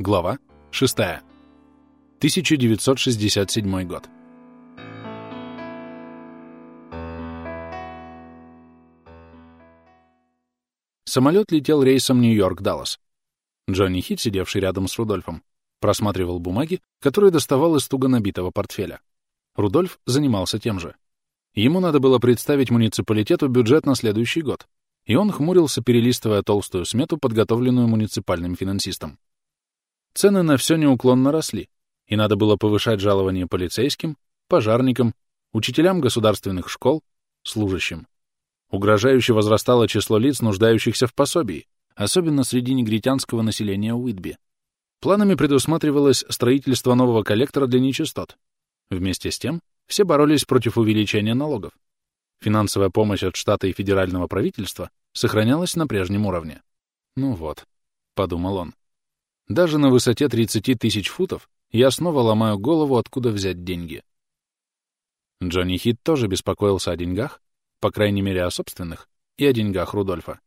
Глава 6. 1967 год. Самолет летел рейсом Нью-Йорк-Даллас. Джонни Хит, сидевший рядом с Рудольфом, просматривал бумаги, которые доставал из туго набитого портфеля. Рудольф занимался тем же. Ему надо было представить муниципалитету бюджет на следующий год, и он хмурился, перелистывая толстую смету, подготовленную муниципальным финансистом. Цены на все неуклонно росли, и надо было повышать жалования полицейским, пожарникам, учителям государственных школ, служащим. Угрожающе возрастало число лиц, нуждающихся в пособии, особенно среди негритянского населения Уитби. Планами предусматривалось строительство нового коллектора для нечистот. Вместе с тем, все боролись против увеличения налогов. Финансовая помощь от штата и федерального правительства сохранялась на прежнем уровне. «Ну вот», — подумал он. «Даже на высоте 30 тысяч футов я снова ломаю голову, откуда взять деньги». Джонни Хит тоже беспокоился о деньгах, по крайней мере, о собственных, и о деньгах Рудольфа.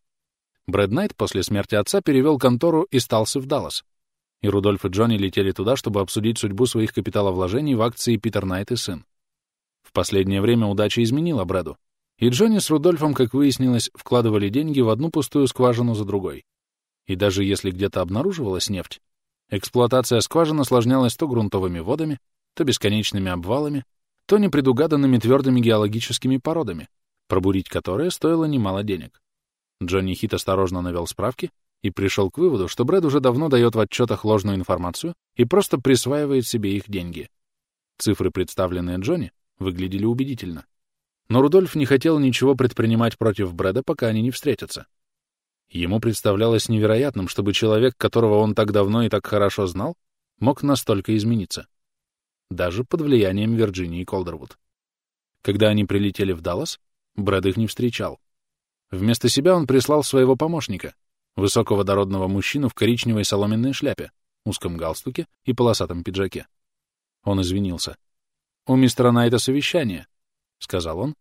Брэд Найт после смерти отца перевел контору из Талсы в Даллас, и Рудольф и Джонни летели туда, чтобы обсудить судьбу своих капиталовложений в акции Питер Найт и сын. В последнее время удача изменила Брэду, и Джонни с Рудольфом, как выяснилось, вкладывали деньги в одну пустую скважину за другой. И даже если где-то обнаруживалась нефть, эксплуатация скважин осложнялась то грунтовыми водами, то бесконечными обвалами, то непредугаданными твердыми геологическими породами, пробурить которые стоило немало денег. Джонни Хит осторожно навел справки и пришел к выводу, что Брэд уже давно дает в отчетах ложную информацию и просто присваивает себе их деньги. Цифры, представленные Джонни, выглядели убедительно. Но Рудольф не хотел ничего предпринимать против Брэда, пока они не встретятся. Ему представлялось невероятным, чтобы человек, которого он так давно и так хорошо знал, мог настолько измениться. Даже под влиянием Вирджинии Колдервуд. Когда они прилетели в Даллас, Брэд их не встречал. Вместо себя он прислал своего помощника, высокого дородного мужчину в коричневой соломенной шляпе, узком галстуке и полосатом пиджаке. Он извинился. «У мистера Найта совещание», — сказал он,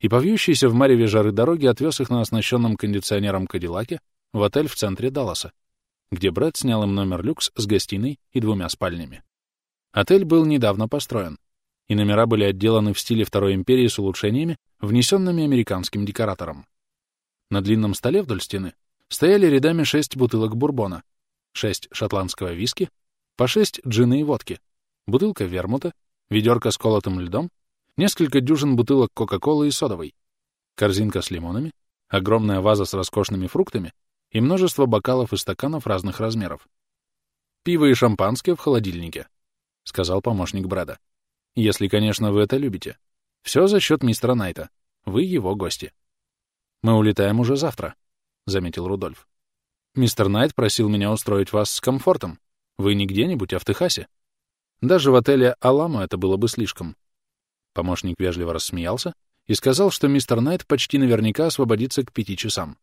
и по в мареве жары дороги отвез их на оснащенном кондиционером Кадиллаке в отель в центре Далласа, где Брэд снял им номер люкс с гостиной и двумя спальнями. Отель был недавно построен, и номера были отделаны в стиле Второй империи с улучшениями, внесенными американским декоратором. На длинном столе вдоль стены стояли рядами шесть бутылок бурбона, шесть шотландского виски, по шесть джина и водки, бутылка вермута, ведерко с колотым льдом несколько дюжин бутылок Кока-Колы и содовой, корзинка с лимонами, огромная ваза с роскошными фруктами и множество бокалов и стаканов разных размеров. «Пиво и шампанское в холодильнике», — сказал помощник Брэда. «Если, конечно, вы это любите. Все за счет мистера Найта. Вы его гости». «Мы улетаем уже завтра», — заметил Рудольф. «Мистер Найт просил меня устроить вас с комфортом. Вы не где-нибудь, а в Техасе. Даже в отеле «Аламо» это было бы слишком. Помощник вежливо рассмеялся и сказал, что мистер Найт почти наверняка освободится к пяти часам.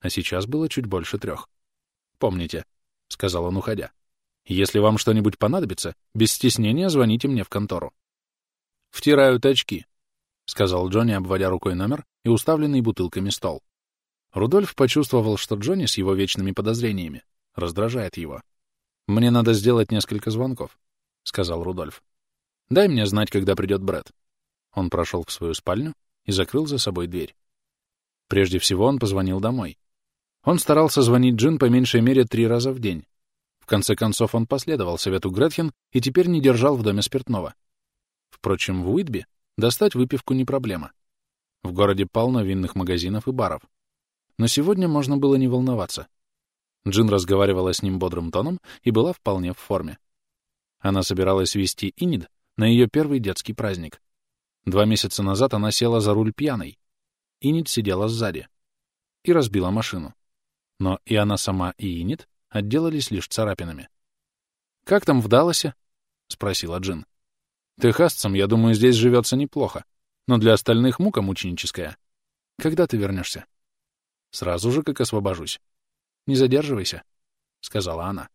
А сейчас было чуть больше трех. «Помните», — сказал он, уходя, — «если вам что-нибудь понадобится, без стеснения звоните мне в контору». «Втирают очки», — сказал Джонни, обводя рукой номер и уставленный бутылками стол. Рудольф почувствовал, что Джонни с его вечными подозрениями раздражает его. «Мне надо сделать несколько звонков», — сказал Рудольф. «Дай мне знать, когда придет Брэд. Он прошел в свою спальню и закрыл за собой дверь. Прежде всего он позвонил домой. Он старался звонить Джин по меньшей мере три раза в день. В конце концов он последовал совету Гретхен и теперь не держал в доме спиртного. Впрочем, в Уитби достать выпивку не проблема. В городе полно винных магазинов и баров. Но сегодня можно было не волноваться. Джин разговаривала с ним бодрым тоном и была вполне в форме. Она собиралась вести Инид на ее первый детский праздник. Два месяца назад она села за руль пьяной. Инит сидела сзади. И разбила машину. Но и она сама, и Инит отделались лишь царапинами. «Как там в Далласе?» — спросила Джин. «Техасцам, я думаю, здесь живется неплохо. Но для остальных мука мученическая. Когда ты вернешься?» «Сразу же, как освобожусь. Не задерживайся», — сказала она.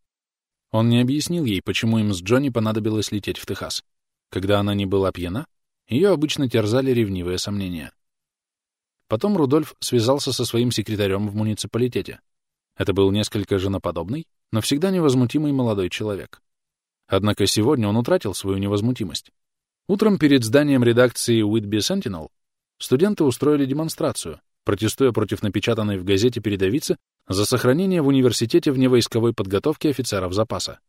Он не объяснил ей, почему им с Джонни понадобилось лететь в Техас. Когда она не была пьяна, ее обычно терзали ревнивые сомнения. Потом Рудольф связался со своим секретарем в муниципалитете. Это был несколько женоподобный, но всегда невозмутимый молодой человек. Однако сегодня он утратил свою невозмутимость. Утром перед зданием редакции Whitby Sentinel студенты устроили демонстрацию, протестуя против напечатанной в газете передовицы за сохранение в университете вневойсковой подготовки офицеров запаса.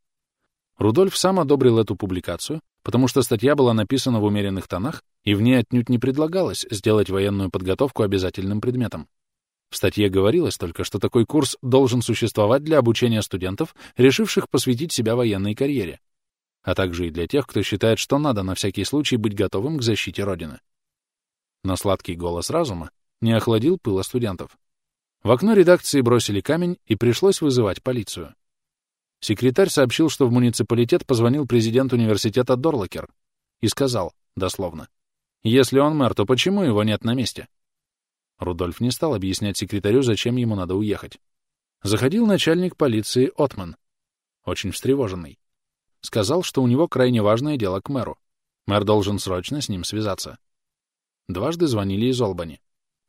Рудольф сам одобрил эту публикацию, потому что статья была написана в умеренных тонах, и в ней отнюдь не предлагалось сделать военную подготовку обязательным предметом. В статье говорилось только, что такой курс должен существовать для обучения студентов, решивших посвятить себя военной карьере, а также и для тех, кто считает, что надо на всякий случай быть готовым к защите Родины. Но сладкий голос разума не охладил пыла студентов. В окно редакции бросили камень, и пришлось вызывать полицию. Секретарь сообщил, что в муниципалитет позвонил президент университета Дорлокер и сказал, дословно, «Если он мэр, то почему его нет на месте?» Рудольф не стал объяснять секретарю, зачем ему надо уехать. Заходил начальник полиции Отман, очень встревоженный. Сказал, что у него крайне важное дело к мэру. Мэр должен срочно с ним связаться. Дважды звонили из Олбани.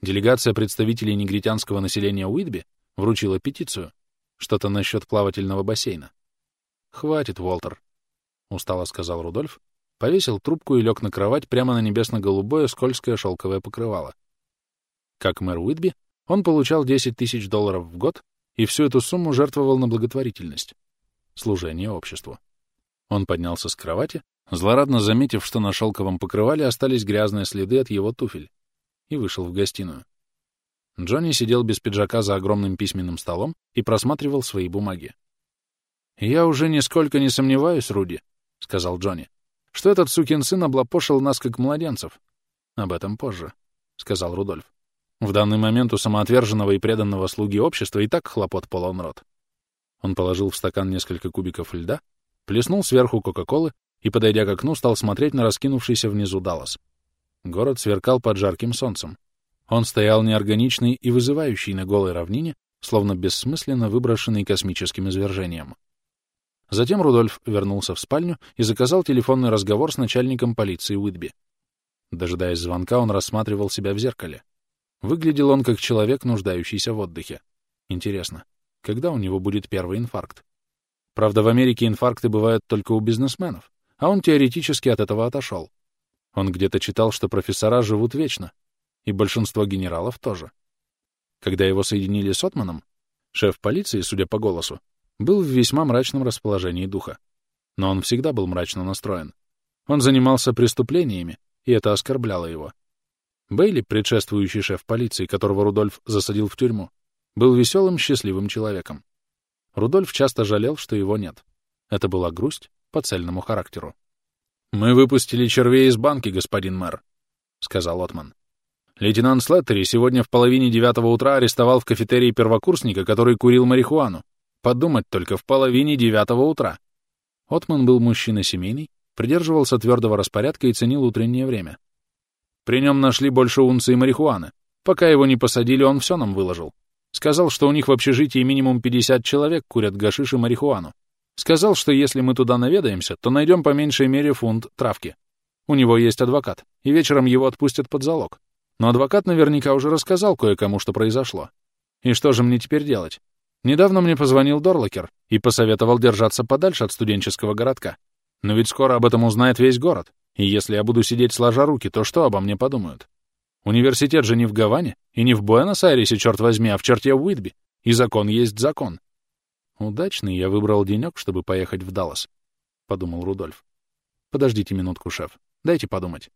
Делегация представителей негритянского населения Уитби вручила петицию. Что-то насчет плавательного бассейна. «Хватит, Уолтер», — устало сказал Рудольф, повесил трубку и лег на кровать прямо на небесно-голубое скользкое шелковое покрывало. Как мэр Уитби, он получал 10 тысяч долларов в год и всю эту сумму жертвовал на благотворительность, служение обществу. Он поднялся с кровати, злорадно заметив, что на шелковом покрывале остались грязные следы от его туфель, и вышел в гостиную. Джонни сидел без пиджака за огромным письменным столом и просматривал свои бумаги. «Я уже нисколько не сомневаюсь, Руди», — сказал Джонни, — «что этот сукин сын облапошил нас как младенцев». «Об этом позже», — сказал Рудольф. «В данный момент у самоотверженного и преданного слуги общества и так хлопот полон рот». Он положил в стакан несколько кубиков льда, плеснул сверху Кока-Колы и, подойдя к окну, стал смотреть на раскинувшийся внизу Даллас. Город сверкал под жарким солнцем. Он стоял неорганичный и вызывающий на голой равнине, словно бессмысленно выброшенный космическим извержением. Затем Рудольф вернулся в спальню и заказал телефонный разговор с начальником полиции Уитби. Дожидаясь звонка, он рассматривал себя в зеркале. Выглядел он как человек, нуждающийся в отдыхе. Интересно, когда у него будет первый инфаркт? Правда, в Америке инфаркты бывают только у бизнесменов, а он теоретически от этого отошел. Он где-то читал, что профессора живут вечно, и большинство генералов тоже. Когда его соединили с Отманом, шеф полиции, судя по голосу, был в весьма мрачном расположении духа. Но он всегда был мрачно настроен. Он занимался преступлениями, и это оскорбляло его. Бейли, предшествующий шеф полиции, которого Рудольф засадил в тюрьму, был веселым, счастливым человеком. Рудольф часто жалел, что его нет. Это была грусть по цельному характеру. «Мы выпустили червей из банки, господин мэр», — сказал Отман. «Лейтенант Слеттери сегодня в половине девятого утра арестовал в кафетерии первокурсника, который курил марихуану. Подумать только, в половине девятого утра». Отман был мужчина семейный, придерживался твердого распорядка и ценил утреннее время. При нем нашли больше унции марихуаны. Пока его не посадили, он все нам выложил. Сказал, что у них в общежитии минимум 50 человек курят гашиш и марихуану. Сказал, что если мы туда наведаемся, то найдем по меньшей мере фунт травки. У него есть адвокат, и вечером его отпустят под залог. Но адвокат наверняка уже рассказал кое-кому, что произошло. И что же мне теперь делать? Недавно мне позвонил Дорлокер и посоветовал держаться подальше от студенческого городка. Но ведь скоро об этом узнает весь город. И если я буду сидеть сложа руки, то что обо мне подумают? Университет же не в Гаване и не в Буэнос-Айресе, черт возьми, а в черте Уитби. И закон есть закон. Удачный я выбрал денек, чтобы поехать в Даллас, — подумал Рудольф. Подождите минутку, шеф. Дайте подумать.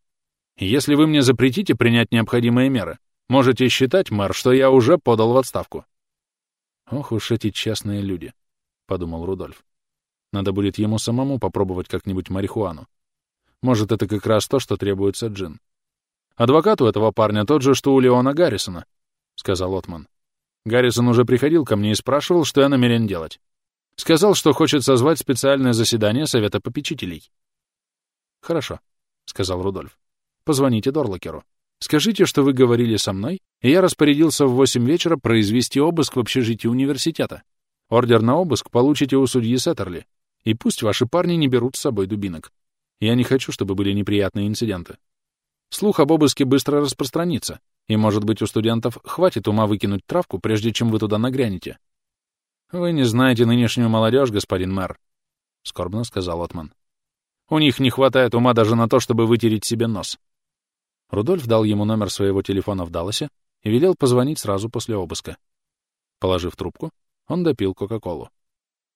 Если вы мне запретите принять необходимые меры, можете считать, мэр, что я уже подал в отставку. Ох уж эти честные люди, — подумал Рудольф. Надо будет ему самому попробовать как-нибудь марихуану. Может, это как раз то, что требуется Джин. Адвокат у этого парня тот же, что у Леона Гаррисона, — сказал Отман. Гаррисон уже приходил ко мне и спрашивал, что я намерен делать. Сказал, что хочет созвать специальное заседание Совета попечителей. «Хорошо», — сказал Рудольф. «Позвоните Дорлокеру. Скажите, что вы говорили со мной, и я распорядился в восемь вечера произвести обыск в общежитии университета. Ордер на обыск получите у судьи Сеттерли, и пусть ваши парни не берут с собой дубинок. Я не хочу, чтобы были неприятные инциденты. Слух об обыске быстро распространится, и, может быть, у студентов хватит ума выкинуть травку, прежде чем вы туда нагрянете. «Вы не знаете нынешнюю молодежь, господин мэр», — скорбно сказал Отман. «У них не хватает ума даже на то, чтобы вытереть себе нос». Рудольф дал ему номер своего телефона в Далласе и велел позвонить сразу после обыска. Положив трубку, он допил Кока-Колу.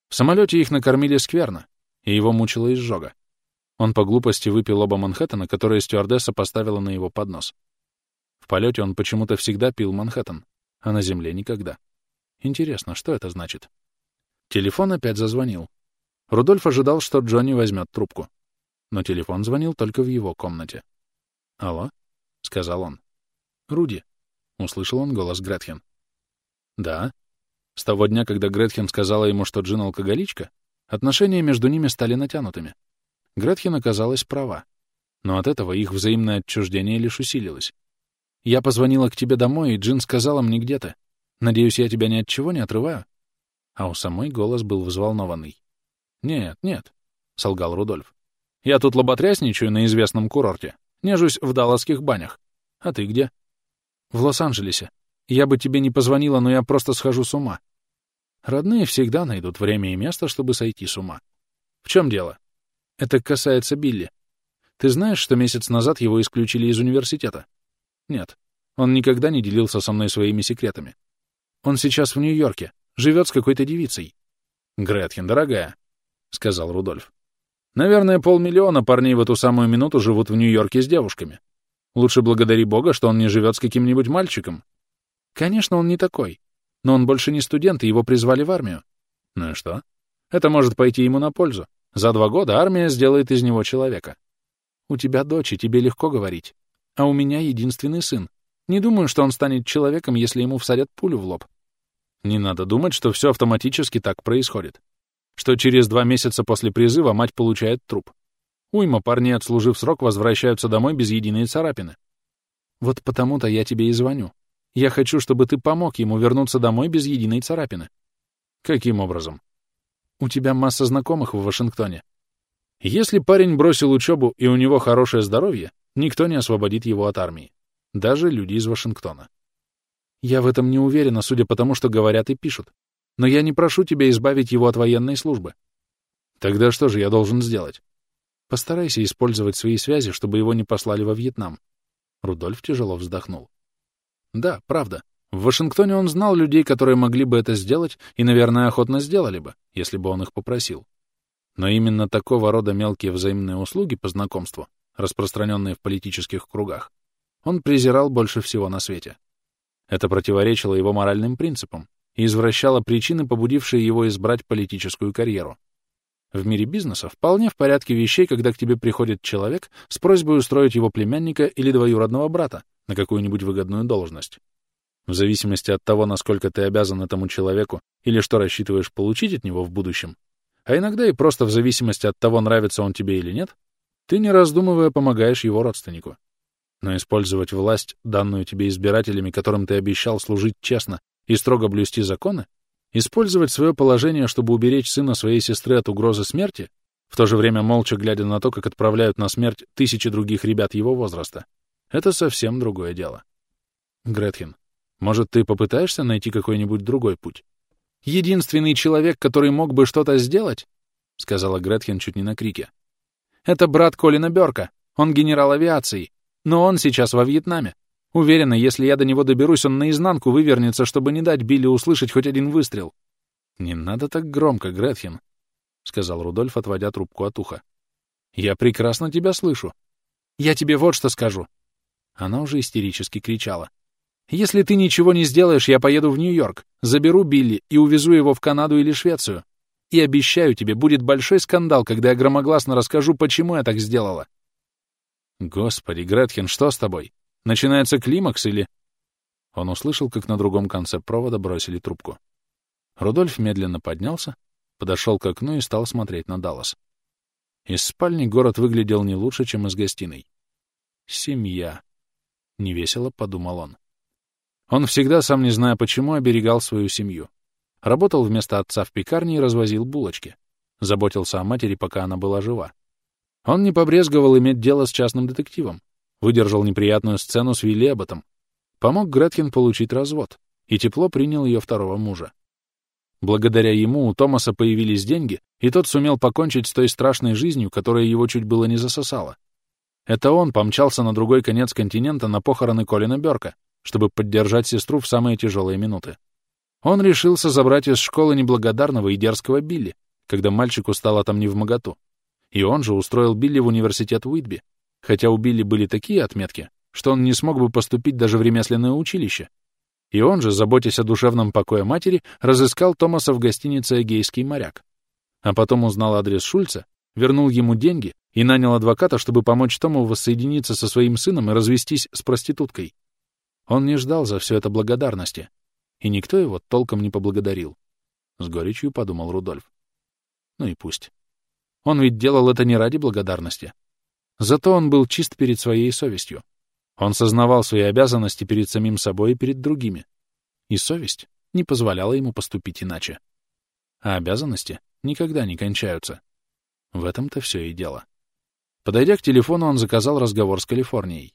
В самолете их накормили скверно, и его мучила изжога. Он по глупости выпил оба Манхэттена, которые стюардесса поставила на его поднос. В полете он почему-то всегда пил Манхэттен, а на земле никогда. Интересно, что это значит? Телефон опять зазвонил. Рудольф ожидал, что Джонни возьмет трубку. Но телефон звонил только в его комнате. «Алло?» — сказал он. «Руди», — услышал он голос Гретхен. «Да». С того дня, когда Гретхен сказала ему, что Джин алкоголичка, отношения между ними стали натянутыми. Гретхен оказалась права. Но от этого их взаимное отчуждение лишь усилилось. «Я позвонила к тебе домой, и Джин сказала мне, где ты. Надеюсь, я тебя ни от чего не отрываю?» А у самой голос был взволнованный. «Нет, нет», — солгал Рудольф. «Я тут лоботрясничаю на известном курорте. Нежусь в далласских банях. А ты где?» «В Лос-Анджелесе. Я бы тебе не позвонила, но я просто схожу с ума». Родные всегда найдут время и место, чтобы сойти с ума. В чем дело? Это касается Билли. Ты знаешь, что месяц назад его исключили из университета? Нет. Он никогда не делился со мной своими секретами. Он сейчас в Нью-Йорке, живет с какой-то девицей. Гретхен, дорогая, — сказал Рудольф. Наверное, полмиллиона парней в эту самую минуту живут в Нью-Йорке с девушками. Лучше благодари Бога, что он не живет с каким-нибудь мальчиком. Конечно, он не такой. Но он больше не студент, и его призвали в армию. Ну и что? Это может пойти ему на пользу. За два года армия сделает из него человека. У тебя дочь, и тебе легко говорить. А у меня единственный сын. Не думаю, что он станет человеком, если ему всадят пулю в лоб. Не надо думать, что все автоматически так происходит. Что через два месяца после призыва мать получает труп. Уйма парней, отслужив срок, возвращаются домой без единой царапины. Вот потому-то я тебе и звоню. Я хочу, чтобы ты помог ему вернуться домой без единой царапины. Каким образом? У тебя масса знакомых в Вашингтоне. Если парень бросил учебу и у него хорошее здоровье, никто не освободит его от армии даже люди из Вашингтона. Я в этом не уверена, судя по тому, что говорят и пишут. Но я не прошу тебя избавить его от военной службы. Тогда что же я должен сделать? Постарайся использовать свои связи, чтобы его не послали во Вьетнам. Рудольф тяжело вздохнул. Да, правда. В Вашингтоне он знал людей, которые могли бы это сделать и, наверное, охотно сделали бы, если бы он их попросил. Но именно такого рода мелкие взаимные услуги по знакомству, распространенные в политических кругах, он презирал больше всего на свете. Это противоречило его моральным принципам и извращало причины, побудившие его избрать политическую карьеру. В мире бизнеса вполне в порядке вещей, когда к тебе приходит человек с просьбой устроить его племянника или двоюродного брата на какую-нибудь выгодную должность. В зависимости от того, насколько ты обязан этому человеку или что рассчитываешь получить от него в будущем, а иногда и просто в зависимости от того, нравится он тебе или нет, ты, не раздумывая, помогаешь его родственнику. Но использовать власть, данную тебе избирателями, которым ты обещал служить честно и строго блюсти законы, использовать свое положение, чтобы уберечь сына своей сестры от угрозы смерти, в то же время молча глядя на то, как отправляют на смерть тысячи других ребят его возраста, это совсем другое дело. Гретхен, может, ты попытаешься найти какой-нибудь другой путь? Единственный человек, который мог бы что-то сделать, — сказала Гретхен чуть не на крике, — это брат Колина Бёрка. Он генерал авиации. Но он сейчас во Вьетнаме. Уверена, если я до него доберусь, он наизнанку вывернется, чтобы не дать Билли услышать хоть один выстрел. «Не надо так громко, Гретхен», — сказал Рудольф, отводя трубку от уха. «Я прекрасно тебя слышу. Я тебе вот что скажу». Она уже истерически кричала. «Если ты ничего не сделаешь, я поеду в Нью-Йорк, заберу Билли и увезу его в Канаду или Швецию. И обещаю тебе, будет большой скандал, когда я громогласно расскажу, почему я так сделала. «Господи, Гретхен, что с тобой? Начинается климакс или...» Он услышал, как на другом конце провода бросили трубку. Рудольф медленно поднялся, подошел к окну и стал смотреть на Даллас. Из спальни город выглядел не лучше, чем из гостиной. «Семья», — невесело подумал он. Он всегда, сам не зная почему, оберегал свою семью. Работал вместо отца в пекарне и развозил булочки. Заботился о матери, пока она была жива. Он не побрезговал иметь дело с частным детективом, выдержал неприятную сцену с Вилли Эбботом, помог Гретхен получить развод и тепло принял ее второго мужа. Благодаря ему у Томаса появились деньги, и тот сумел покончить с той страшной жизнью, которая его чуть было не засосала. Это он помчался на другой конец континента на похороны Колина Бёрка, чтобы поддержать сестру в самые тяжелые минуты. Он решился забрать из школы неблагодарного и дерзкого Билли, когда мальчику стало там невмоготу. И он же устроил Билли в университет Уитби, хотя у Билли были такие отметки, что он не смог бы поступить даже в ремесленное училище. И он же, заботясь о душевном покое матери, разыскал Томаса в гостинице «Эгейский моряк». А потом узнал адрес Шульца, вернул ему деньги и нанял адвоката, чтобы помочь Тому воссоединиться со своим сыном и развестись с проституткой. Он не ждал за все это благодарности, и никто его толком не поблагодарил. С горечью подумал Рудольф. Ну и пусть. Он ведь делал это не ради благодарности. Зато он был чист перед своей совестью. Он сознавал свои обязанности перед самим собой и перед другими. И совесть не позволяла ему поступить иначе. А обязанности никогда не кончаются. В этом-то все и дело. Подойдя к телефону, он заказал разговор с Калифорнией.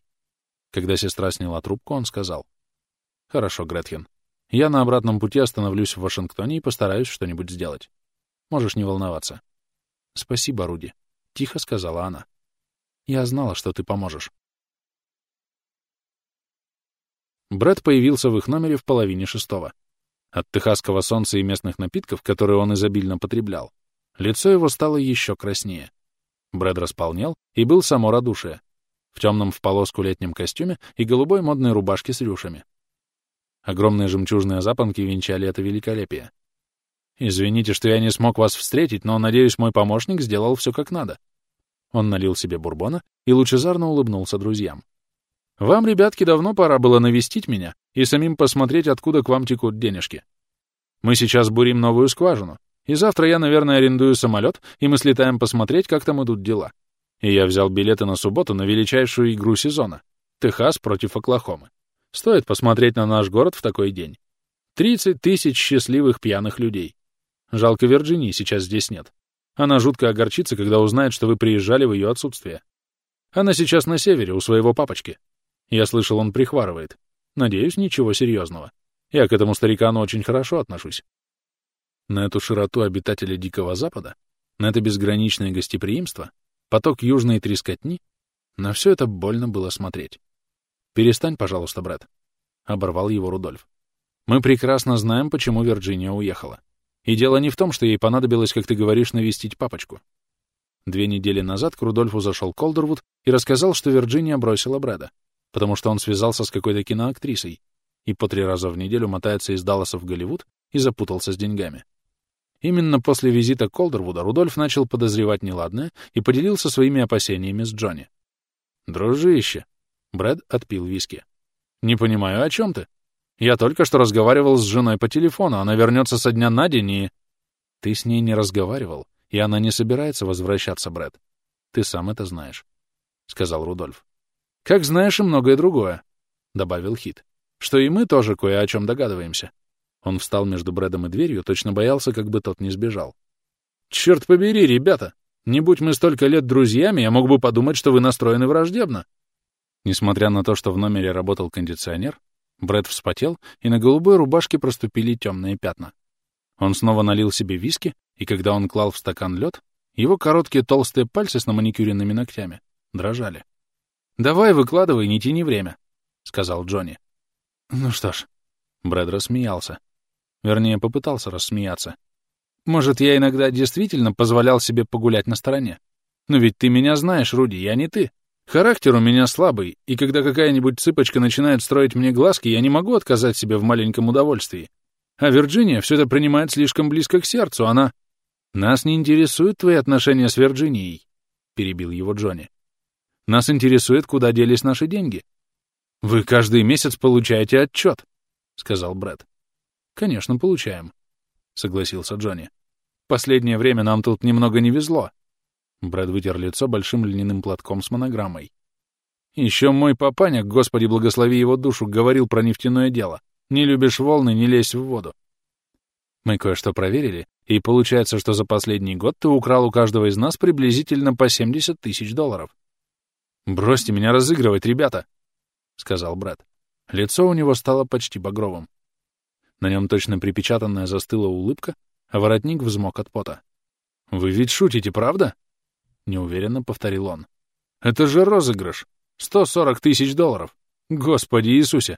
Когда сестра сняла трубку, он сказал. «Хорошо, Гретхен. Я на обратном пути остановлюсь в Вашингтоне и постараюсь что-нибудь сделать. Можешь не волноваться». «Спасибо, Руди», — тихо сказала она. «Я знала, что ты поможешь». Брэд появился в их номере в половине шестого. От техасского солнца и местных напитков, которые он изобильно потреблял, лицо его стало еще краснее. Брэд располнел и был само радушие, в темном в полоску летнем костюме и голубой модной рубашке с рюшами. Огромные жемчужные запонки венчали это великолепие. «Извините, что я не смог вас встретить, но, надеюсь, мой помощник сделал все как надо». Он налил себе бурбона и лучезарно улыбнулся друзьям. Вам, ребятки, давно пора было навестить меня и самим посмотреть, откуда к вам текут денежки. Мы сейчас бурим новую скважину, и завтра я, наверное, арендую самолет, и мы слетаем посмотреть, как там идут дела. И я взял билеты на субботу на величайшую игру сезона — Техас против Оклахомы. Стоит посмотреть на наш город в такой день. 30 тысяч счастливых пьяных людей. Жалко Вирджинии сейчас здесь нет. Она жутко огорчится, когда узнает, что вы приезжали в ее отсутствие. Она сейчас на севере, у своего папочки. Я слышал, он прихварывает. Надеюсь, ничего серьезного. Я к этому старикану очень хорошо отношусь. На эту широту обитателя Дикого Запада, на это безграничное гостеприимство, поток южной трескотни, на все это больно было смотреть. «Перестань, пожалуйста, брат», — оборвал его Рудольф. «Мы прекрасно знаем, почему Вирджиния уехала. И дело не в том, что ей понадобилось, как ты говоришь, навестить папочку. Две недели назад к Рудольфу зашел Колдервуд и рассказал, что Вирджиния бросила Брэда потому что он связался с какой-то киноактрисой и по три раза в неделю мотается из Далласа в Голливуд и запутался с деньгами. Именно после визита Колдервуда Рудольф начал подозревать неладное и поделился своими опасениями с Джонни. «Дружище!» — Брэд отпил виски. «Не понимаю, о чем ты? Я только что разговаривал с женой по телефону, она вернется со дня на день и...» «Ты с ней не разговаривал, и она не собирается возвращаться, Брэд. Ты сам это знаешь», — сказал Рудольф. Как знаешь и многое другое, — добавил Хит, — что и мы тоже кое о чем догадываемся. Он встал между Брэдом и дверью, точно боялся, как бы тот не сбежал. «Черт побери, ребята! Не будь мы столько лет друзьями, я мог бы подумать, что вы настроены враждебно». Несмотря на то, что в номере работал кондиционер, Брэд вспотел, и на голубой рубашке проступили темные пятна. Он снова налил себе виски, и когда он клал в стакан лед, его короткие толстые пальцы с наманикюренными ногтями дрожали. «Давай, выкладывай, не тяни время», — сказал Джонни. «Ну что ж», — Брэд рассмеялся. Вернее, попытался рассмеяться. «Может, я иногда действительно позволял себе погулять на стороне? Но ведь ты меня знаешь, Руди, я не ты. Характер у меня слабый, и когда какая-нибудь цыпочка начинает строить мне глазки, я не могу отказать себе в маленьком удовольствии. А Вирджиния все это принимает слишком близко к сердцу, она... Нас не интересуют твои отношения с Вирджинией, — перебил его Джонни. Нас интересует, куда делись наши деньги. Вы каждый месяц получаете отчет, — сказал Брэд. Конечно, получаем, — согласился Джонни. Последнее время нам тут немного не везло. Брэд вытер лицо большим льняным платком с монограммой. Еще мой папаня, господи благослови его душу, говорил про нефтяное дело. Не любишь волны, не лезь в воду. Мы кое-что проверили, и получается, что за последний год ты украл у каждого из нас приблизительно по 70 тысяч долларов. «Бросьте меня разыгрывать, ребята!» — сказал брат. Лицо у него стало почти багровым. На нем точно припечатанная застыла улыбка, а воротник взмок от пота. «Вы ведь шутите, правда?» — неуверенно повторил он. «Это же розыгрыш! 140 тысяч долларов! Господи Иисусе!»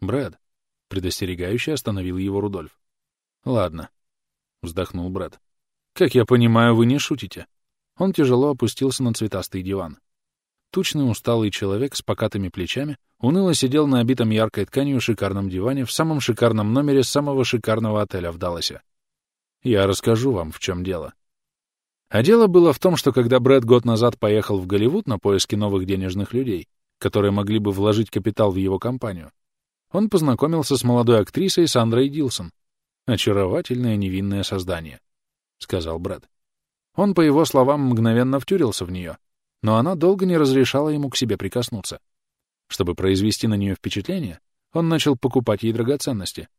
«Брэд!» — предостерегающе остановил его Рудольф. «Ладно», — вздохнул Брэд. «Как я понимаю, вы не шутите». Он тяжело опустился на цветастый диван. Тучный усталый человек с покатыми плечами уныло сидел на обитом яркой тканью шикарном диване в самом шикарном номере самого шикарного отеля в Далласе. Я расскажу вам, в чем дело. А дело было в том, что когда Брэд год назад поехал в Голливуд на поиски новых денежных людей, которые могли бы вложить капитал в его компанию, он познакомился с молодой актрисой Сандрой Дилсон. «Очаровательное невинное создание», — сказал Брэд. Он, по его словам, мгновенно втюрился в нее, но она долго не разрешала ему к себе прикоснуться. Чтобы произвести на нее впечатление, он начал покупать ей драгоценности.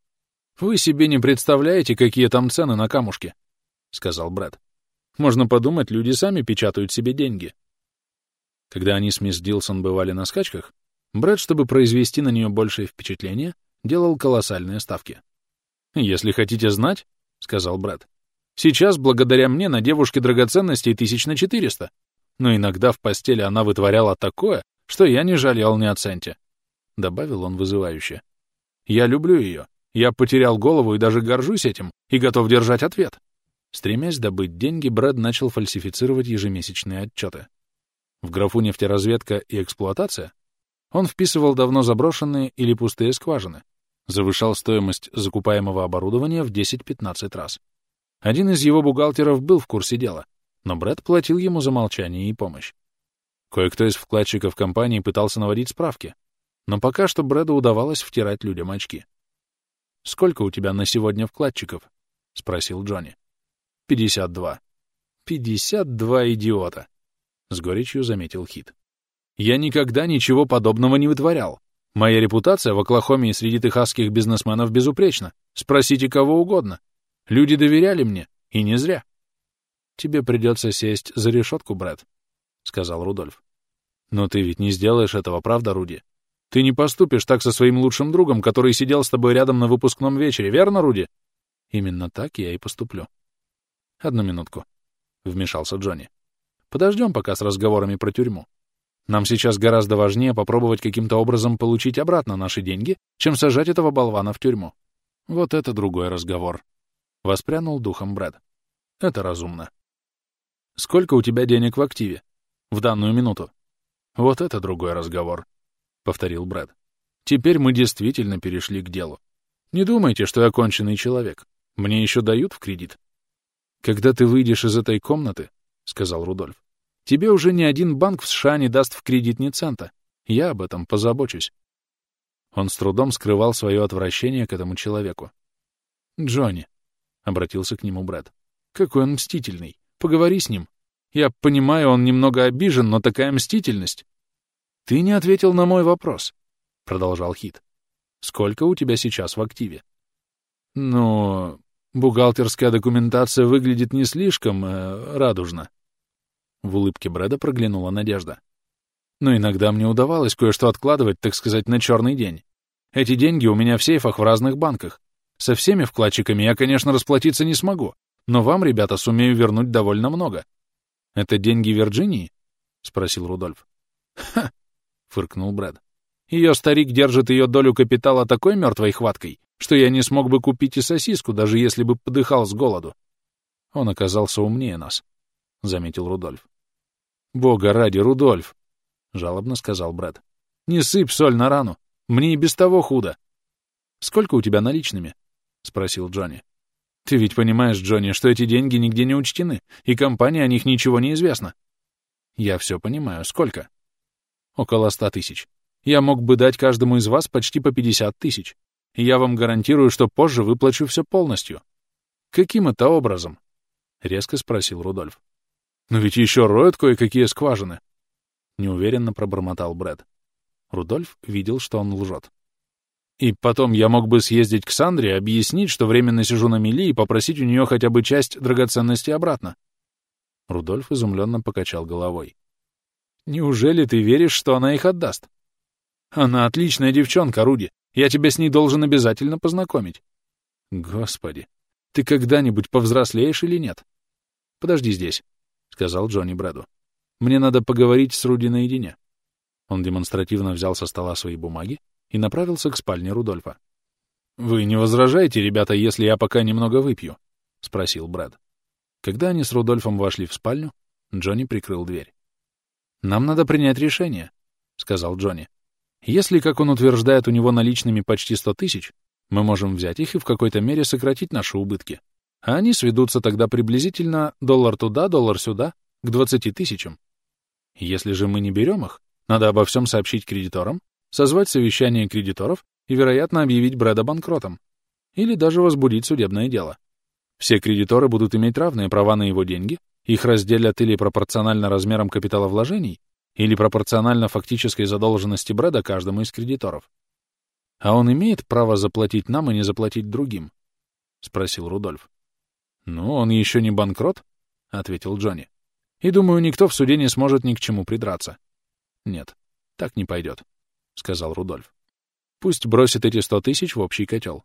«Вы себе не представляете, какие там цены на камушки», — сказал Брэд. «Можно подумать, люди сами печатают себе деньги». Когда они с мисс Дилсон бывали на скачках, Брэд, чтобы произвести на нее большее впечатление, делал колоссальные ставки. «Если хотите знать», — сказал Брэд, — «сейчас, благодаря мне, на девушке драгоценностей тысяч на четыреста, но иногда в постели она вытворяла такое, что я не жалел ни о центе», — добавил он вызывающе. «Я люблю ее. Я потерял голову и даже горжусь этим, и готов держать ответ». Стремясь добыть деньги, Брэд начал фальсифицировать ежемесячные отчеты. В графу «Нефтеразведка» и «Эксплуатация» он вписывал давно заброшенные или пустые скважины, завышал стоимость закупаемого оборудования в 10-15 раз. Один из его бухгалтеров был в курсе дела, но Брэд платил ему за молчание и помощь. Кое-кто из вкладчиков компании пытался наводить справки, но пока что Брэду удавалось втирать людям очки. «Сколько у тебя на сегодня вкладчиков?» — спросил Джонни. «Пятьдесят два». «Пятьдесят два идиота!» — с горечью заметил Хит. «Я никогда ничего подобного не вытворял. Моя репутация в Оклахоме и среди техасских бизнесменов безупречна. Спросите кого угодно. Люди доверяли мне, и не зря». «Тебе придется сесть за решетку, Брэд», — сказал Рудольф. «Но ты ведь не сделаешь этого, правда, Руди? Ты не поступишь так со своим лучшим другом, который сидел с тобой рядом на выпускном вечере, верно, Руди?» «Именно так я и поступлю». «Одну минутку», — вмешался Джонни. «Подождем пока с разговорами про тюрьму. Нам сейчас гораздо важнее попробовать каким-то образом получить обратно наши деньги, чем сажать этого болвана в тюрьму. Вот это другой разговор». Воспрянул духом Брэд. «Это разумно». Сколько у тебя денег в активе? В данную минуту. Вот это другой разговор, — повторил Брэд. Теперь мы действительно перешли к делу. Не думайте, что я конченый человек. Мне еще дают в кредит. Когда ты выйдешь из этой комнаты, — сказал Рудольф, — тебе уже ни один банк в США не даст в кредит ни цента. Я об этом позабочусь. Он с трудом скрывал свое отвращение к этому человеку. «Джонни», — обратился к нему Брэд, — «какой он мстительный. Поговори с ним. Я понимаю, он немного обижен, но такая мстительность. Ты не ответил на мой вопрос, — продолжал Хит. Сколько у тебя сейчас в активе? Ну, бухгалтерская документация выглядит не слишком э, радужно. В улыбке Брэда проглянула надежда. Но иногда мне удавалось кое-что откладывать, так сказать, на черный день. Эти деньги у меня в сейфах в разных банках. Со всеми вкладчиками я, конечно, расплатиться не смогу, но вам, ребята, сумею вернуть довольно много. — Это деньги Вирджинии? — спросил Рудольф. — Ха! — фыркнул Брэд. — Ее старик держит ее долю капитала такой мертвой хваткой, что я не смог бы купить и сосиску, даже если бы подыхал с голоду. Он оказался умнее нас, — заметил Рудольф. — Бога ради, Рудольф! — жалобно сказал Брэд. — Не сыпь соль на рану. Мне и без того худо. — Сколько у тебя наличными? — спросил Джонни. Ты ведь понимаешь, Джонни, что эти деньги нигде не учтены, и компании о них ничего не известно. Я все понимаю. Сколько? Около ста тысяч. Я мог бы дать каждому из вас почти по пятьдесят тысяч. И я вам гарантирую, что позже выплачу все полностью. Каким это образом? Резко спросил Рудольф. Но ведь еще роют кое-какие скважины. Неуверенно пробормотал Брэд. Рудольф видел, что он лжет. И потом я мог бы съездить к Сандре, объяснить, что временно сижу на мели, и попросить у нее хотя бы часть драгоценностей обратно. Рудольф изумленно покачал головой. «Неужели ты веришь, что она их отдаст?» «Она отличная девчонка, Руди. Я тебя с ней должен обязательно познакомить. Господи, ты когда-нибудь повзрослеешь или нет? Подожди здесь, — сказал Джонни Брэду. Мне надо поговорить с Руди наедине. Он демонстративно взял со стола свои бумаги и направился к спальне Рудольфа. «Вы не возражаете, ребята, если я пока немного выпью?» — спросил Брэд. Когда они с Рудольфом вошли в спальню, Джонни прикрыл дверь. «Нам надо принять решение», — сказал Джонни. «Если, как он утверждает, у него наличными почти сто тысяч, мы можем взять их и в какой-то мере сократить наши убытки. А они сведутся тогда приблизительно доллар туда, доллар сюда, к двадцати тысячам. Если же мы не берем их, надо обо всем сообщить кредиторам, созвать совещание кредиторов и, вероятно, объявить Брэда банкротом. Или даже возбудить судебное дело. Все кредиторы будут иметь равные права на его деньги, их разделят или пропорционально размерам капитала вложений, или пропорционально фактической задолженности Брэда каждому из кредиторов. «А он имеет право заплатить нам и не заплатить другим?» — спросил Рудольф. «Ну, он еще не банкрот», — ответил Джонни. «И думаю, никто в суде не сможет ни к чему придраться». «Нет, так не пойдет», — сказал Рудольф. «Пусть бросит эти сто тысяч в общий котел.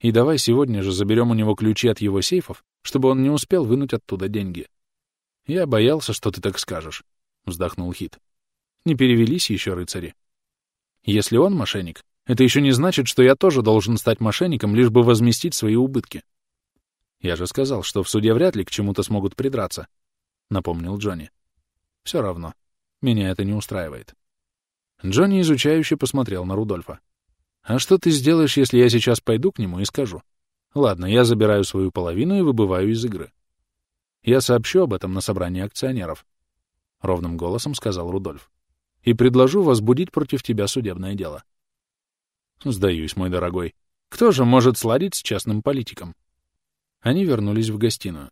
И давай сегодня же заберем у него ключи от его сейфов, чтобы он не успел вынуть оттуда деньги». «Я боялся, что ты так скажешь», — вздохнул Хит. «Не перевелись еще рыцари. Если он мошенник, это еще не значит, что я тоже должен стать мошенником, лишь бы возместить свои убытки. Я же сказал, что в суде вряд ли к чему-то смогут придраться, — напомнил Джонни. Все равно. Меня это не устраивает. Джонни изучающе посмотрел на Рудольфа. «А что ты сделаешь, если я сейчас пойду к нему и скажу? Ладно, я забираю свою половину и выбываю из игры. Я сообщу об этом на собрании акционеров», — ровным голосом сказал Рудольф. «И предложу возбудить против тебя судебное дело». Сдаюсь, мой дорогой. Кто же может сладить с частным политиком? Они вернулись в гостиную.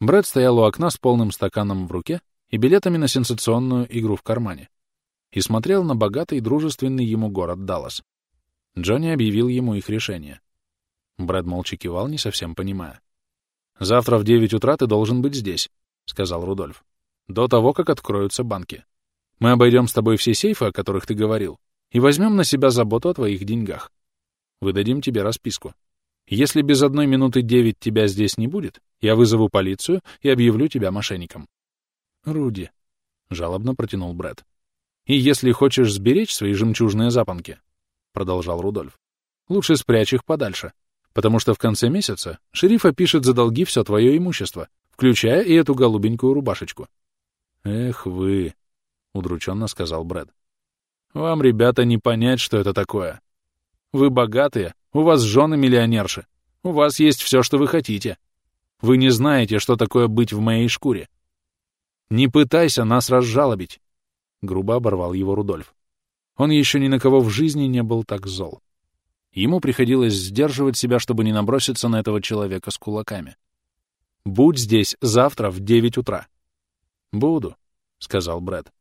Брэд стоял у окна с полным стаканом в руке и билетами на сенсационную игру в кармане и смотрел на богатый дружественный ему город Даллас. Джонни объявил ему их решение. Брэд молча кивал, не совсем понимая. «Завтра в девять утра ты должен быть здесь», — сказал Рудольф. «До того, как откроются банки. Мы обойдем с тобой все сейфы, о которых ты говорил, и возьмем на себя заботу о твоих деньгах. Выдадим тебе расписку. Если без одной минуты девять тебя здесь не будет, я вызову полицию и объявлю тебя мошенником. Руди, — жалобно протянул Брэд. И если хочешь сберечь свои жемчужные запонки, — продолжал Рудольф, — лучше спрячь их подальше, потому что в конце месяца шериф опишет за долги все твое имущество, включая и эту голубенькую рубашечку. Эх вы, — удрученно сказал Брэд. Вам, ребята, не понять, что это такое. Вы богатые, у вас жены миллионерши, у вас есть все, что вы хотите. Вы не знаете, что такое быть в моей шкуре. Не пытайся нас разжалобить, — грубо оборвал его Рудольф. Он еще ни на кого в жизни не был так зол. Ему приходилось сдерживать себя, чтобы не наброситься на этого человека с кулаками. «Будь здесь завтра в девять утра». «Буду», — сказал Брэд.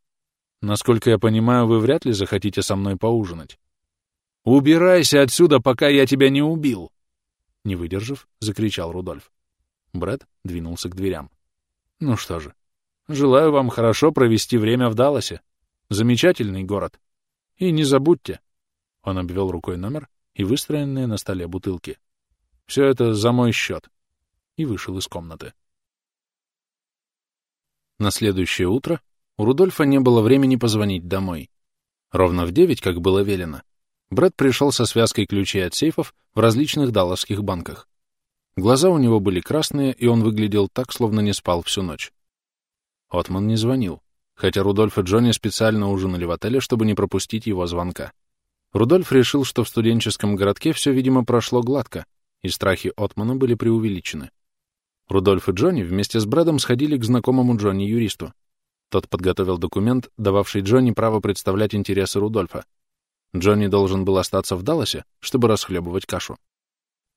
Насколько я понимаю, вы вряд ли захотите со мной поужинать. «Убирайся отсюда, пока я тебя не убил!» Не выдержав, закричал Рудольф. Брэд двинулся к дверям. «Ну что же, желаю вам хорошо провести время в Далласе. Замечательный город. И не забудьте...» Он обвел рукой номер и выстроенные на столе бутылки. «Все это за мой счет». И вышел из комнаты. На следующее утро у Рудольфа не было времени позвонить домой. Ровно в девять, как было велено, Брэд пришел со связкой ключей от сейфов в различных далласских банках. Глаза у него были красные, и он выглядел так, словно не спал всю ночь. Отман не звонил, хотя Рудольф и Джонни специально ужинали в отеле, чтобы не пропустить его звонка. Рудольф решил, что в студенческом городке все, видимо, прошло гладко, и страхи Отмана были преувеличены. Рудольф и Джонни вместе с Брэдом сходили к знакомому Джонни-юристу. Тот подготовил документ, дававший Джонни право представлять интересы Рудольфа. Джонни должен был остаться в Далласе, чтобы расхлебывать кашу.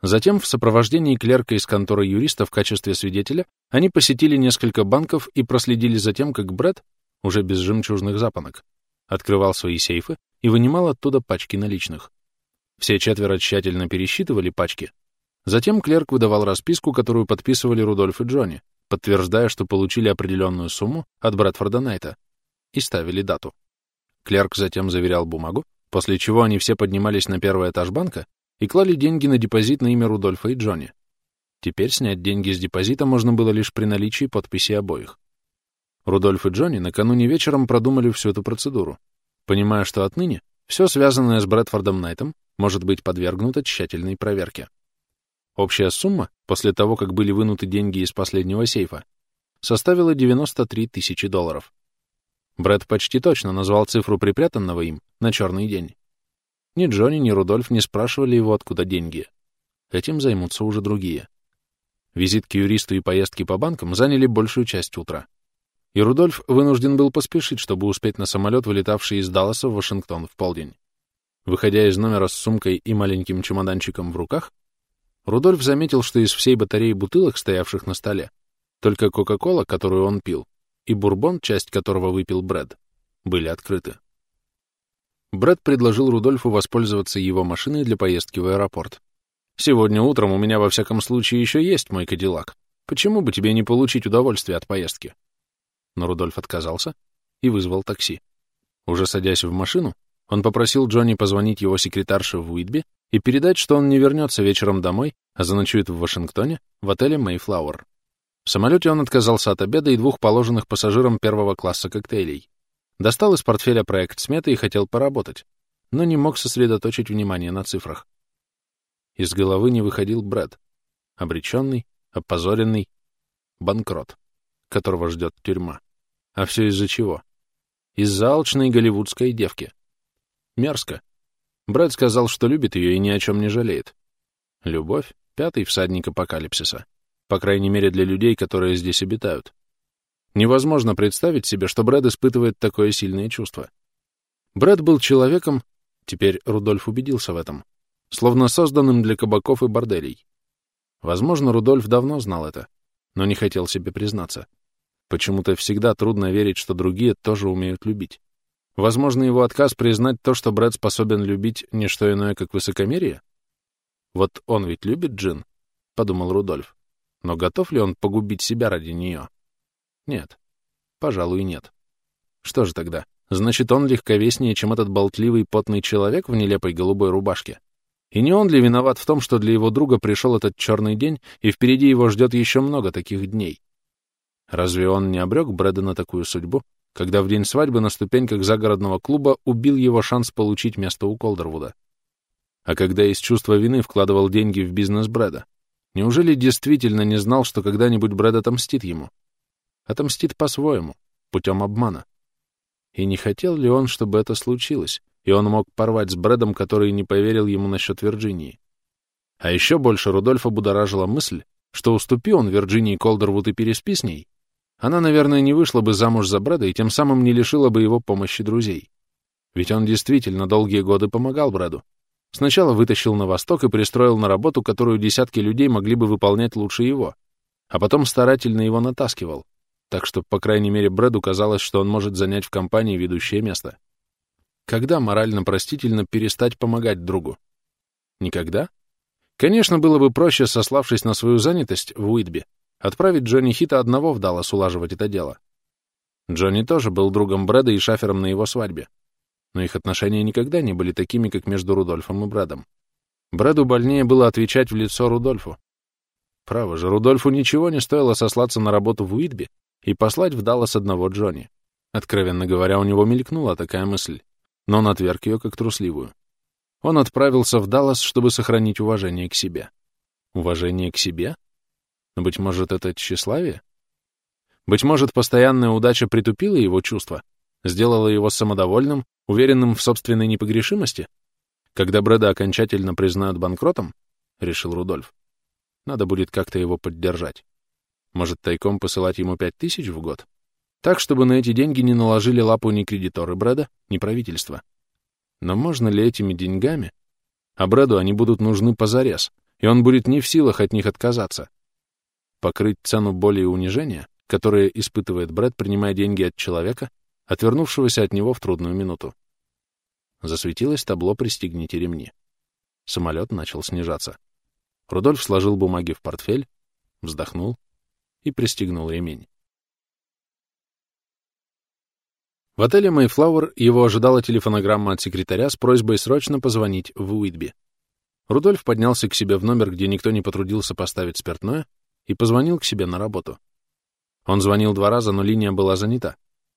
Затем, в сопровождении клерка из конторы юриста в качестве свидетеля, они посетили несколько банков и проследили за тем, как Брэд, уже без жемчужных запонок, открывал свои сейфы и вынимал оттуда пачки наличных. Все четверо тщательно пересчитывали пачки. Затем клерк выдавал расписку, которую подписывали Рудольф и Джонни, подтверждая, что получили определенную сумму от Брэдфорда Найта, и ставили дату. Клерк затем заверял бумагу, после чего они все поднимались на первый этаж банка и клали деньги на депозит на имя Рудольфа и Джонни. Теперь снять деньги с депозита можно было лишь при наличии подписи обоих. Рудольф и Джонни накануне вечером продумали всю эту процедуру, понимая, что отныне все связанное с Брэдфордом Найтом может быть подвергнуто тщательной проверке. Общая сумма, после того, как были вынуты деньги из последнего сейфа, составила 93 тысячи долларов. Брэд почти точно назвал цифру припрятанного им на черный день. Ни Джонни, ни Рудольф не спрашивали его, откуда деньги. Этим займутся уже другие. Визит к юристу и поездки по банкам заняли большую часть утра. И Рудольф вынужден был поспешить, чтобы успеть на самолет, вылетавший из Далласа в Вашингтон в полдень. Выходя из номера с сумкой и маленьким чемоданчиком в руках, Рудольф заметил, что из всей батареи бутылок, стоявших на столе, только Кока-Кола, которую он пил, и бурбон, часть которого выпил Брэд, были открыты. Брэд предложил Рудольфу воспользоваться его машиной для поездки в аэропорт. «Сегодня утром у меня во всяком случае еще есть мой Кадиллак. Почему бы тебе не получить удовольствие от поездки?» Но Рудольф отказался и вызвал такси. Уже садясь в машину, он попросил Джонни позвонить его секретарше в Уитби и передать, что он не вернется вечером домой, а заночует в Вашингтоне в отеле «Мэйфлауэр». В самолете он отказался от обеда и двух положенных пассажирам первого класса коктейлей. Достал из портфеля проект сметы и хотел поработать, но не мог сосредоточить внимание на цифрах. Из головы не выходил Брэд. Обреченный, опозоренный, банкрот, которого ждет тюрьма. А все из-за чего? Из-за алчной голливудской девки. Мерзко, Брэд сказал, что любит ее и ни о чем не жалеет. Любовь — пятый всадник апокалипсиса. По крайней мере, для людей, которые здесь обитают. Невозможно представить себе, что Брэд испытывает такое сильное чувство. Брэд был человеком, теперь Рудольф убедился в этом, словно созданным для кабаков и борделей. Возможно, Рудольф давно знал это, но не хотел себе признаться. Почему-то всегда трудно верить, что другие тоже умеют любить. Возможно, его отказ признать то, что Брэд способен любить не что иное, как высокомерие? Вот он ведь любит Джин, — подумал Рудольф. Но готов ли он погубить себя ради нее? Нет. Пожалуй, нет. Что же тогда? Значит, он легковеснее, чем этот болтливый потный человек в нелепой голубой рубашке? И не он ли виноват в том, что для его друга пришел этот черный день, и впереди его ждет еще много таких дней? Разве он не обрек Брэда на такую судьбу, когда в день свадьбы на ступеньках загородного клуба убил его шанс получить место у Колдервуда. А когда из чувства вины вкладывал деньги в бизнес Брэда, неужели действительно не знал, что когда-нибудь Брэд отомстит ему? Отомстит по-своему, путем обмана. И не хотел ли он, чтобы это случилось, и он мог порвать с Брэдом, который не поверил ему насчет Вирджинии? А еще больше Рудольфа будоражила мысль, что уступи он Вирджинии Колдервуд и переспи с ней, она, наверное, не вышла бы замуж за Брэда и тем самым не лишила бы его помощи друзей. Ведь он действительно долгие годы помогал Брэду. Сначала вытащил на восток и пристроил на работу, которую десятки людей могли бы выполнять лучше его, а потом старательно его натаскивал, так что, по крайней мере, Брэду казалось, что он может занять в компании ведущее место. Когда морально простительно перестать помогать другу? Никогда? Конечно, было бы проще, сославшись на свою занятость в Уитби, Отправить Джонни Хита одного в Даллас улаживать это дело. Джонни тоже был другом Брэда и шафером на его свадьбе. Но их отношения никогда не были такими, как между Рудольфом и Брэдом. Брэду больнее было отвечать в лицо Рудольфу. Право же, Рудольфу ничего не стоило сослаться на работу в Уитби и послать в Даллас одного Джонни. Откровенно говоря, у него мелькнула такая мысль, но он отверг ее как трусливую. Он отправился в Даллас, чтобы сохранить уважение к себе. Уважение к себе? Быть может, это тщеславие? Быть может, постоянная удача притупила его чувства, сделала его самодовольным, уверенным в собственной непогрешимости? Когда Брэда окончательно признают банкротом, — решил Рудольф, — надо будет как-то его поддержать. Может, тайком посылать ему пять тысяч в год? Так, чтобы на эти деньги не наложили лапу ни кредиторы Брэда, ни правительство. Но можно ли этими деньгами? А Брэду они будут нужны позарез, и он будет не в силах от них отказаться покрыть цену боли и унижения, которые испытывает Брэд, принимая деньги от человека, отвернувшегося от него в трудную минуту. Засветилось табло «Пристегните ремни». Самолет начал снижаться. Рудольф сложил бумаги в портфель, вздохнул и пристегнул ремень. В отеле «Мэйфлауэр» его ожидала телефонограмма от секретаря с просьбой срочно позвонить в Уитби. Рудольф поднялся к себе в номер, где никто не потрудился поставить спиртное, и позвонил к себе на работу. Он звонил два раза, но линия была занята.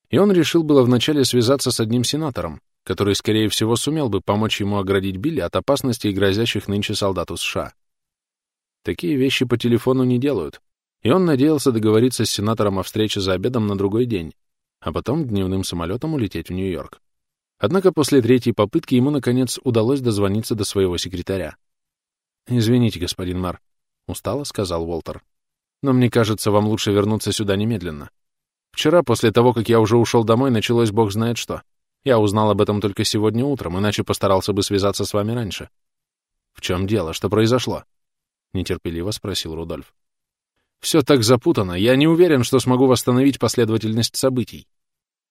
И он решил было вначале связаться с одним сенатором, который, скорее всего, сумел бы помочь ему оградить Билли от опасностей, грозящих нынче солдату США. Такие вещи по телефону не делают, и он надеялся договориться с сенатором о встрече за обедом на другой день, а потом дневным самолетом улететь в Нью-Йорк. Однако после третьей попытки ему, наконец, удалось дозвониться до своего секретаря. «Извините, господин мэр», — устало сказал Уолтер. «Но мне кажется, вам лучше вернуться сюда немедленно. Вчера, после того, как я уже ушел домой, началось бог знает что. Я узнал об этом только сегодня утром, иначе постарался бы связаться с вами раньше». «В чем дело? Что произошло?» — нетерпеливо спросил Рудольф. «Все так запутано. Я не уверен, что смогу восстановить последовательность событий.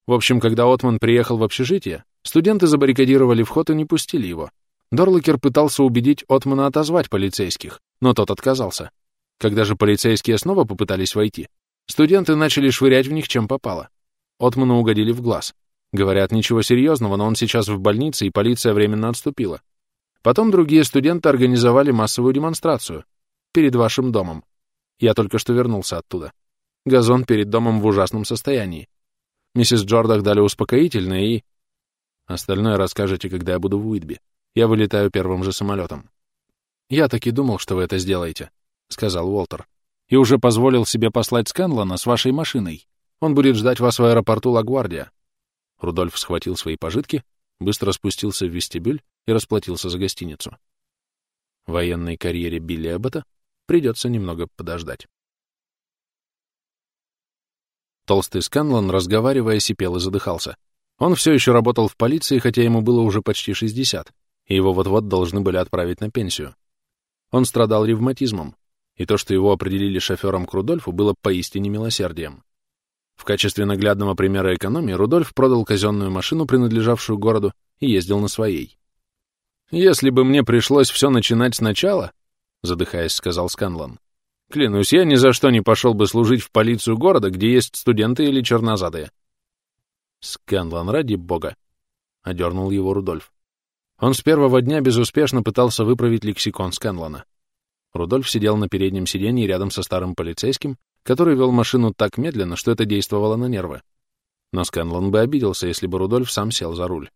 В общем, когда Отман приехал в общежитие, студенты забаррикадировали вход и не пустили его. Дорлокер пытался убедить Отмана отозвать полицейских, но тот отказался. Когда же полицейские снова попытались войти, студенты начали швырять в них чем попало. Отману угодили в глаз. Говорят, ничего серьезного, но он сейчас в больнице, и полиция временно отступила. Потом другие студенты организовали массовую демонстрацию перед вашим домом. Я только что вернулся оттуда. Газон перед домом в ужасном состоянии. Миссис Джордах дали успокоительное и... Остальное расскажете, когда я буду в Уитби. Я вылетаю первым же самолетом. Я так и думал, что вы это сделаете, — сказал Уолтер. И уже позволил себе послать Сканлана с вашей машиной. Он будет ждать вас в аэропорту Лагвардия. Рудольф схватил свои пожитки, быстро спустился в вестибюль и расплатился за гостиницу. В военной карьере Билли Эббота придется немного подождать. Толстый Сканлан, разговаривая, сипел и задыхался. Он все еще работал в полиции, хотя ему было уже почти 60, и его вот-вот должны были отправить на пенсию. Он страдал ревматизмом, и то, что его определили шофером к Рудольфу, было поистине милосердием. В качестве наглядного примера экономии Рудольф продал казенную машину, принадлежавшую городу, и ездил на своей. «Если бы мне пришлось все начинать сначала», — задыхаясь, сказал Сканлан, Клянусь, я ни за что не пошел бы служить в полицию города, где есть студенты или чернозадые. Сканлан, ради бога, — одернул его Рудольф. Он с первого дня безуспешно пытался выправить лексикон Сканлана. Рудольф сидел на переднем сиденье рядом со старым полицейским, который вел машину так медленно, что это действовало на нервы. Но Сканлан бы обиделся, если бы Рудольф сам сел за руль.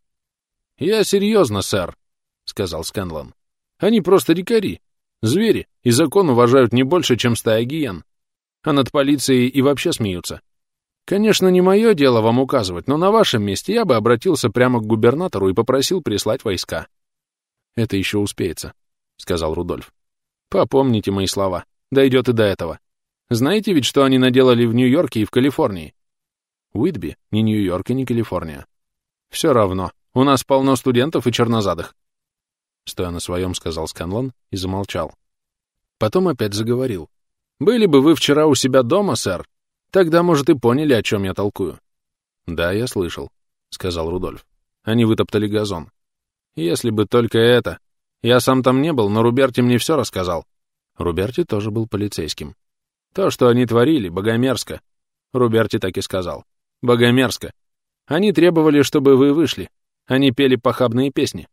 «Я серьезно, сэр», — сказал Сканлан. «Они просто дикари. Звери, и закон уважают не больше, чем стая гиен. А над полицией и вообще смеются. Конечно, не мое дело вам указывать, но на вашем месте я бы обратился прямо к губернатору и попросил прислать войска. Это еще успеется, — сказал Рудольф. Попомните мои слова. Дойдет и до этого. Знаете ведь, что они наделали в Нью-Йорке и в Калифорнии? Уитби, ни Нью-Йорк и ни Калифорния. Все равно. У нас полно студентов и чернозадых. Стоя на своем, сказал Сканлон и замолчал. Потом опять заговорил. «Были бы вы вчера у себя дома, сэр, тогда, может, и поняли, о чем я толкую». «Да, я слышал», — сказал Рудольф. «Они вытоптали газон». «Если бы только это. Я сам там не был, но Руберти мне все рассказал». Руберти тоже был полицейским. «То, что они творили, богомерзко», — Руберти так и сказал. «Богомерзко. Они требовали, чтобы вы вышли. Они пели похабные песни.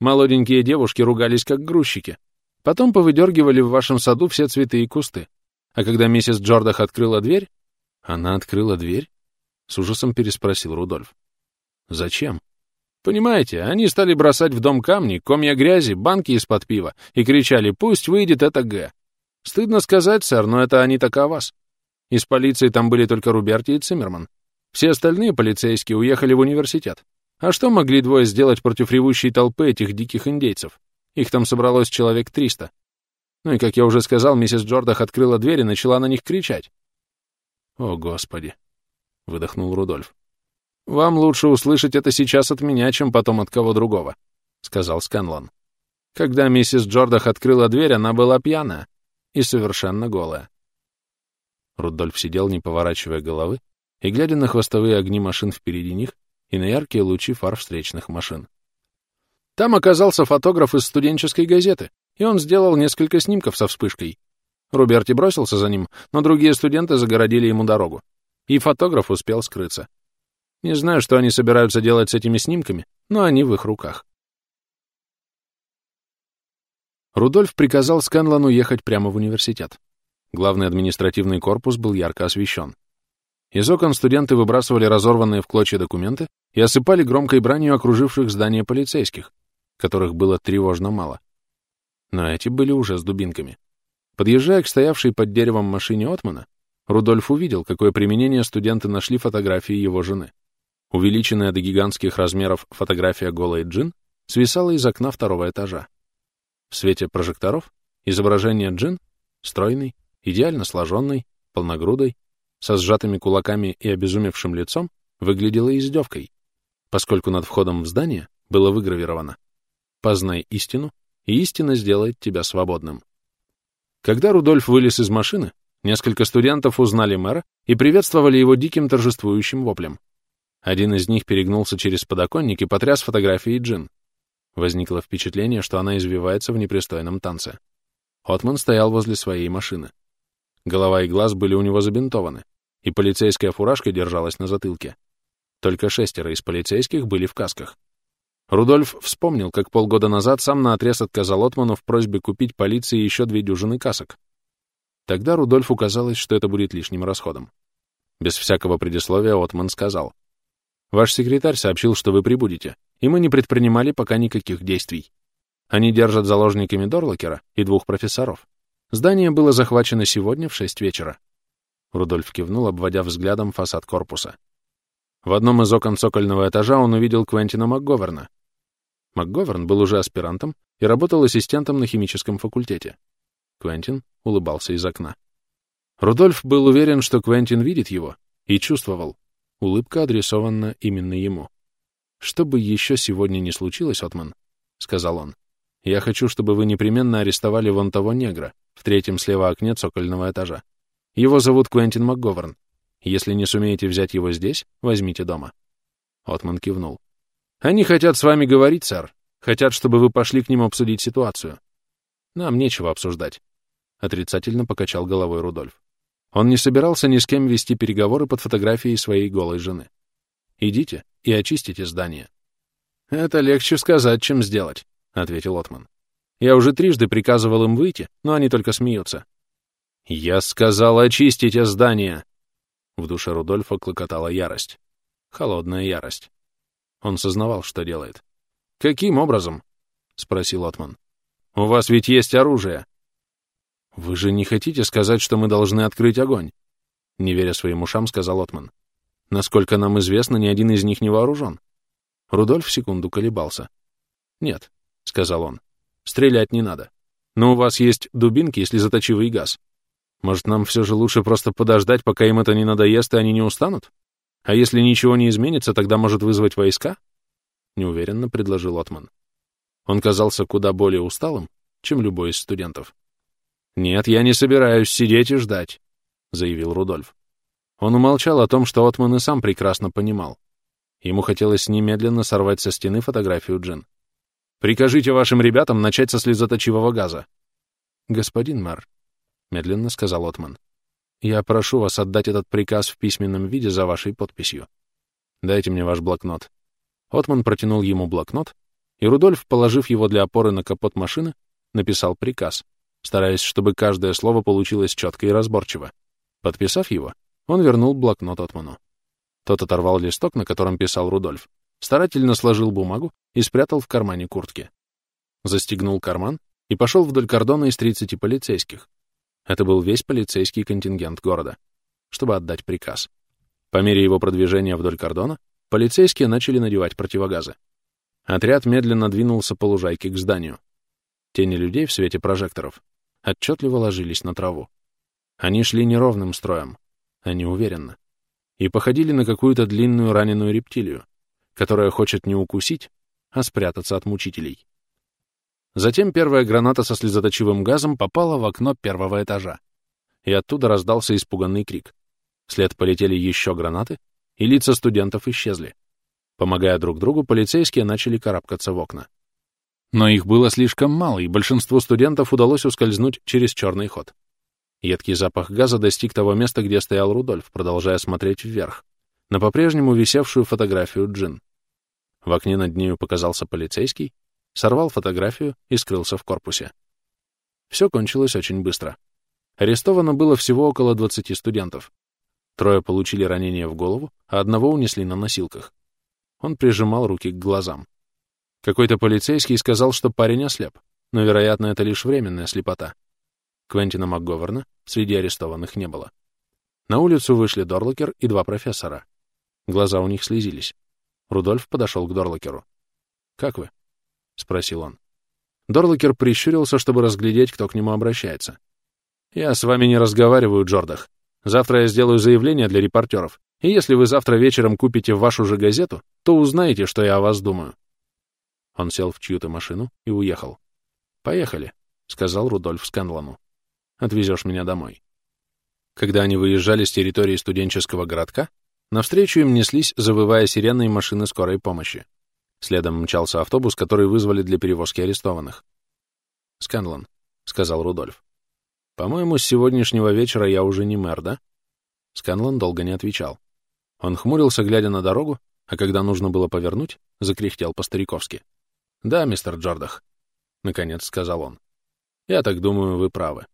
Молоденькие девушки ругались как грузчики. Потом повыдергивали в вашем саду все цветы и кусты. А когда миссис Джордах открыла дверь... Она открыла дверь? С ужасом переспросил Рудольф. Зачем? Понимаете, они стали бросать в дом камни, комья грязи, банки из-под пива и кричали «Пусть выйдет это Г». Стыдно сказать, сэр, но это они так о вас. Из полиции там были только Руберти и Циммерман. Все остальные полицейские уехали в университет. А что могли двое сделать против ревущей толпы этих диких индейцев? Их там собралось человек триста. Ну и, как я уже сказал, миссис Джордах открыла дверь и начала на них кричать. «О, Господи!» — выдохнул Рудольф. «Вам лучше услышать это сейчас от меня, чем потом от кого другого», — сказал Сканлон. Когда миссис Джордах открыла дверь, она была пьяная и совершенно голая. Рудольф сидел, не поворачивая головы, и, глядя на хвостовые огни машин впереди них, и на яркие лучи фар встречных машин. Там оказался фотограф из студенческой газеты, и он сделал несколько снимков со вспышкой. Руберти бросился за ним, но другие студенты загородили ему дорогу. И фотограф успел скрыться. Не знаю, что они собираются делать с этими снимками, но они в их руках. Рудольф приказал Сканлану ехать прямо в университет. Главный административный корпус был ярко освещен. Из окон студенты выбрасывали разорванные в клочья документы и осыпали громкой бранью окруживших здание полицейских, которых было тревожно мало. Но эти были уже с дубинками. Подъезжая к стоявшей под деревом машине Отмана, Рудольф увидел, какое применение студенты нашли фотографии его жены. Увеличенная до гигантских размеров фотография голой Джин свисала из окна второго этажа. В свете прожекторов изображение Джин, стройный, идеально сложенный, полногрудой, со сжатыми кулаками и обезумевшим лицом, выглядело издевкой, поскольку над входом в здание было выгравировано «Познай истину, и истина сделает тебя свободным». Когда Рудольф вылез из машины, несколько студентов узнали мэра и приветствовали его диким торжествующим воплем. Один из них перегнулся через подоконник и потряс фотографией Джин. Возникло впечатление, что она извивается в непристойном танце. Отман стоял возле своей машины. Голова и глаз были у него забинтованы, и полицейская фуражка держалась на затылке. Только шестеро из полицейских были в касках. Рудольф вспомнил, как полгода назад сам наотрез отказал Отману в просьбе купить полиции еще две дюжины касок. Тогда Рудольфу казалось, что это будет лишним расходом. Без всякого предисловия Отман сказал. «Ваш секретарь сообщил, что вы прибудете, и мы не предпринимали пока никаких действий. Они держат заложниками Дорлокера и двух профессоров. Здание было захвачено сегодня в шесть вечера. Рудольф кивнул, обводя взглядом фасад корпуса. В одном из окон цокольного этажа он увидел Квентина МакГоверна. МакГоверн был уже аспирантом и работал ассистентом на химическом факультете. Квентин улыбался из окна. Рудольф был уверен, что Квентин видит его, и чувствовал. Улыбка адресована именно ему. «Что бы еще сегодня не случилось, Отман», — сказал он, — «я хочу, чтобы вы непременно арестовали вон того негра, в третьем слева окне цокольного этажа. Его зовут Квентин МакГоверн. Если не сумеете взять его здесь, возьмите дома». Отман кивнул. «Они хотят с вами говорить, сэр. Хотят, чтобы вы пошли к ним обсудить ситуацию. Нам нечего обсуждать», — отрицательно покачал головой Рудольф. Он не собирался ни с кем вести переговоры под фотографией своей голой жены. «Идите и очистите здание». «Это легче сказать, чем сделать», — ответил Отман. Я уже трижды приказывал им выйти, но они только смеются. «Я сказал, очистите здание!» В душе Рудольфа клокотала ярость. Холодная ярость. Он сознавал, что делает. «Каким образом?» — спросил Отман. «У вас ведь есть оружие!» «Вы же не хотите сказать, что мы должны открыть огонь?» Не веря своим ушам, сказал Отман. «Насколько нам известно, ни один из них не вооружен». Рудольф секунду колебался. «Нет», — сказал он. Стрелять не надо. Но у вас есть дубинки и слезоточивый газ. Может, нам все же лучше просто подождать, пока им это не надоест, и они не устанут? А если ничего не изменится, тогда может вызвать войска?» Неуверенно предложил Отман. Он казался куда более усталым, чем любой из студентов. «Нет, я не собираюсь сидеть и ждать», — заявил Рудольф. Он умолчал о том, что Отман и сам прекрасно понимал. Ему хотелось немедленно сорвать со стены фотографию Джин. Прикажите вашим ребятам начать со слезоточивого газа. Господин мэр, — медленно сказал Отман, — я прошу вас отдать этот приказ в письменном виде за вашей подписью. Дайте мне ваш блокнот. Отман протянул ему блокнот, и Рудольф, положив его для опоры на капот машины, написал приказ, стараясь, чтобы каждое слово получилось четко и разборчиво. Подписав его, он вернул блокнот Отману. Тот оторвал листок, на котором писал Рудольф, старательно сложил бумагу и спрятал в кармане куртки. Застегнул карман и пошел вдоль кордона из 30 полицейских. Это был весь полицейский контингент города, чтобы отдать приказ. По мере его продвижения вдоль кордона полицейские начали надевать противогазы. Отряд медленно двинулся по лужайке к зданию. Тени людей в свете прожекторов отчетливо ложились на траву. Они шли неровным строем, а неуверенно, и походили на какую-то длинную раненую рептилию, которая хочет не укусить, а спрятаться от мучителей. Затем первая граната со слезоточивым газом попала в окно первого этажа, и оттуда раздался испуганный крик. Вслед полетели еще гранаты, и лица студентов исчезли. Помогая друг другу, полицейские начали карабкаться в окна. Но их было слишком мало, и большинству студентов удалось ускользнуть через черный ход. Едкий запах газа достиг того места, где стоял Рудольф, продолжая смотреть вверх, на по-прежнему висевшую фотографию Джин. В окне над нею показался полицейский, сорвал фотографию и скрылся в корпусе. Все кончилось очень быстро. Арестовано было всего около 20 студентов. Трое получили ранения в голову, а одного унесли на носилках. Он прижимал руки к глазам. Какой-то полицейский сказал, что парень ослеп, но, вероятно, это лишь временная слепота. Квентина МакГоверна среди арестованных не было. На улицу вышли Дорлокер и два профессора. Глаза у них слезились. Рудольф подошел к Дорлокеру. «Как вы?» — спросил он. Дорлокер прищурился, чтобы разглядеть, кто к нему обращается. «Я с вами не разговариваю, Джордах. Завтра я сделаю заявление для репортеров, и если вы завтра вечером купите вашу же газету, то узнаете, что я о вас думаю». Он сел в чью-то машину и уехал. «Поехали», — сказал Рудольф Сканлану. «Отвезешь меня домой». Когда они выезжали с территории студенческого городка, навстречу им неслись, завывая сирены машины скорой помощи. Следом мчался автобус, который вызвали для перевозки арестованных. «Сканлан», — сказал Рудольф. «По-моему, с сегодняшнего вечера я уже не мэр, да?» Сканлан долго не отвечал. Он хмурился, глядя на дорогу, а когда нужно было повернуть, закряхтел по-стариковски. «Да, мистер Джордах», — наконец сказал он. «Я так думаю, вы правы.